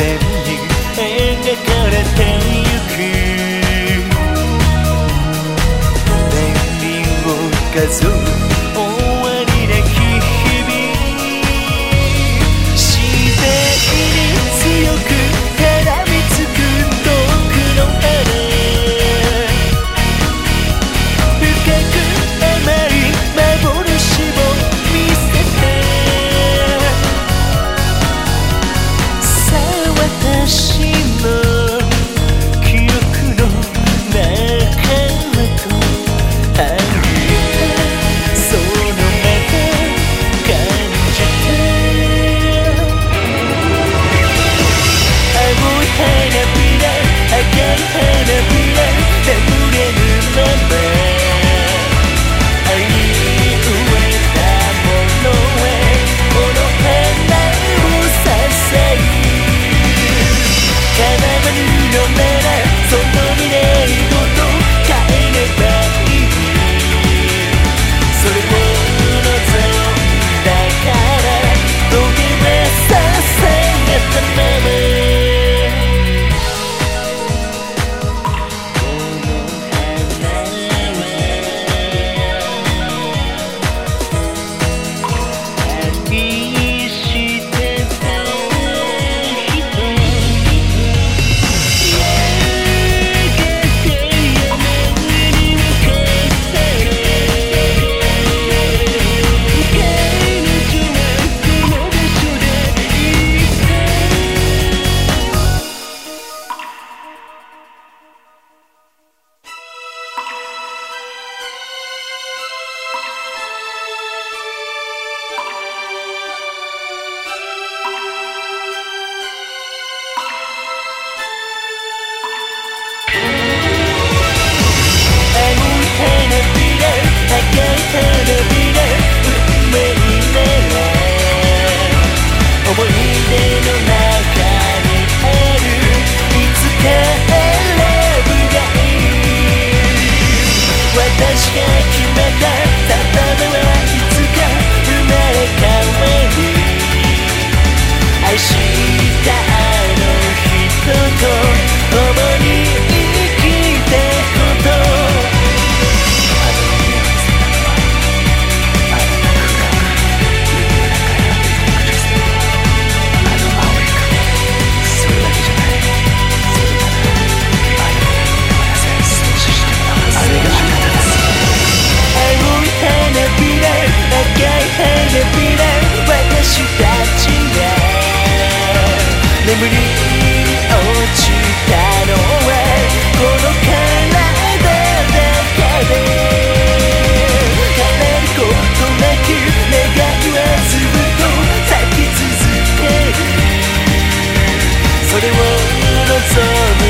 線に描かれてゆく。年輪を数え出の眠り落ちたのはこの体だけで離うことなく願いはずっと咲き続ける。それを望む